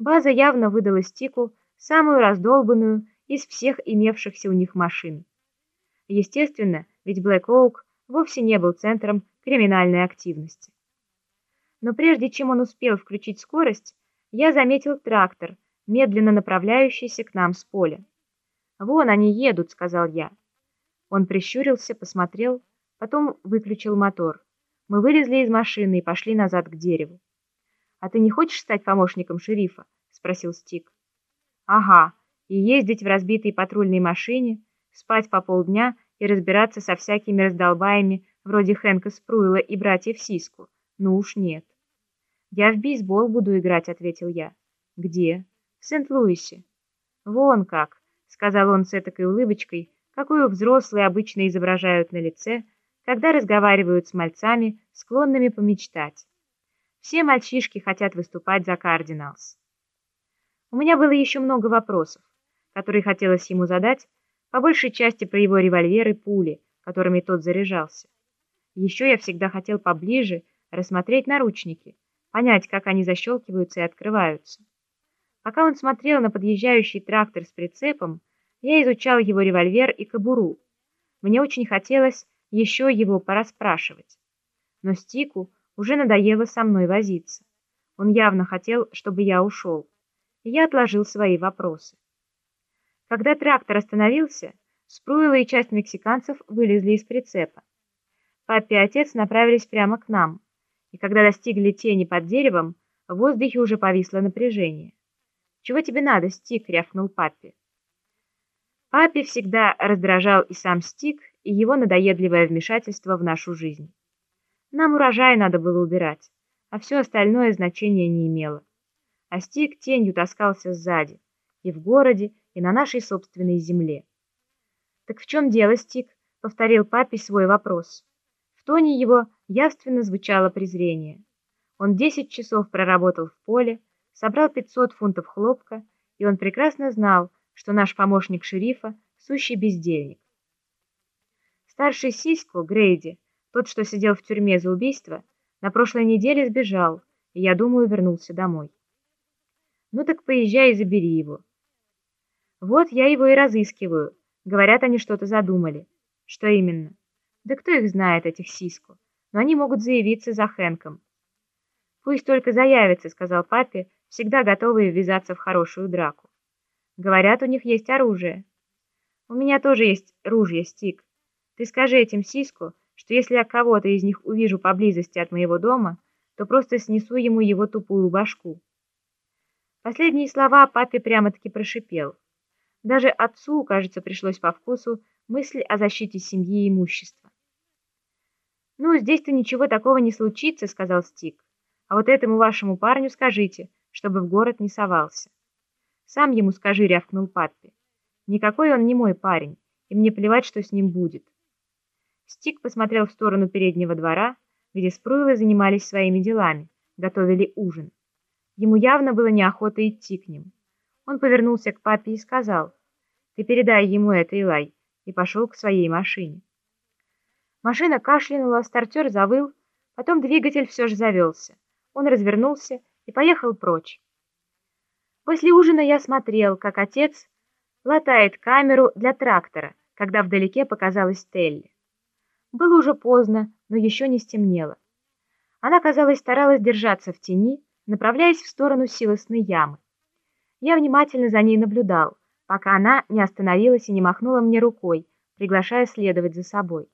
База явно выдала Стику самую раздолбанную из всех имевшихся у них машин. Естественно, ведь Блэк Оук вовсе не был центром криминальной активности. Но прежде чем он успел включить скорость, я заметил трактор, медленно направляющийся к нам с поля. «Вон они едут», — сказал я. Он прищурился, посмотрел, потом выключил мотор. Мы вылезли из машины и пошли назад к дереву. «А ты не хочешь стать помощником шерифа?» — спросил Стик. «Ага, и ездить в разбитой патрульной машине, спать по полдня и разбираться со всякими раздолбаями вроде Хэнка Спруила и братьев Сиску. Ну уж нет». «Я в бейсбол буду играть», — ответил я. «Где?» «В Сент-Луисе». «Вон как», — сказал он с этакой улыбочкой, какую взрослые обычно изображают на лице, когда разговаривают с мальцами, склонными помечтать. Все мальчишки хотят выступать за Кардиналс. У меня было еще много вопросов, которые хотелось ему задать, по большей части про его револьвер и пули, которыми тот заряжался. Еще я всегда хотел поближе рассмотреть наручники, понять, как они защелкиваются и открываются. Пока он смотрел на подъезжающий трактор с прицепом, я изучал его револьвер и кобуру. Мне очень хотелось еще его пораспрашивать. Но Стику уже надоело со мной возиться. Он явно хотел, чтобы я ушел. И я отложил свои вопросы. Когда трактор остановился, Спруила и часть мексиканцев вылезли из прицепа. Папа и отец направились прямо к нам, и когда достигли тени под деревом, в воздухе уже повисло напряжение. «Чего тебе надо, Стик?» — рявкнул папе. Папе всегда раздражал и сам Стик, и его надоедливое вмешательство в нашу жизнь. Нам урожай надо было убирать, а все остальное значения не имело. А Стик тенью таскался сзади, и в городе, и на нашей собственной земле. «Так в чем дело, Стик?» — повторил папе свой вопрос. В тоне его явственно звучало презрение. Он десять часов проработал в поле, собрал пятьсот фунтов хлопка, и он прекрасно знал, что наш помощник шерифа — сущий бездельник. Старший Сиську, Грейди, тот, что сидел в тюрьме за убийство, на прошлой неделе сбежал, и, я думаю, вернулся домой. Ну так поезжай и забери его. Вот я его и разыскиваю. Говорят, они что-то задумали. Что именно? Да кто их знает, этих сиску? Но они могут заявиться за Хэнком. Пусть только заявятся, сказал папе, всегда готовые ввязаться в хорошую драку. Говорят, у них есть оружие. У меня тоже есть ружье, Стик. Ты скажи этим сиску, что если я кого-то из них увижу поблизости от моего дома, то просто снесу ему его тупую башку. Последние слова папе прямо-таки прошипел. Даже отцу, кажется, пришлось по вкусу мысль о защите семьи и имущества. «Ну, здесь-то ничего такого не случится», — сказал Стик. «А вот этому вашему парню скажите, чтобы в город не совался». «Сам ему скажи», — рявкнул папе. «Никакой он не мой парень, и мне плевать, что с ним будет». Стик посмотрел в сторону переднего двора, где Спруилы занимались своими делами, готовили ужин. Ему явно было неохота идти к ним. Он повернулся к папе и сказал, «Ты передай ему это, Илай», и пошел к своей машине. Машина кашлянула, стартер завыл, потом двигатель все же завелся. Он развернулся и поехал прочь. После ужина я смотрел, как отец латает камеру для трактора, когда вдалеке показалась Телли. Было уже поздно, но еще не стемнело. Она, казалось, старалась держаться в тени, направляясь в сторону силосной ямы. Я внимательно за ней наблюдал, пока она не остановилась и не махнула мне рукой, приглашая следовать за собой.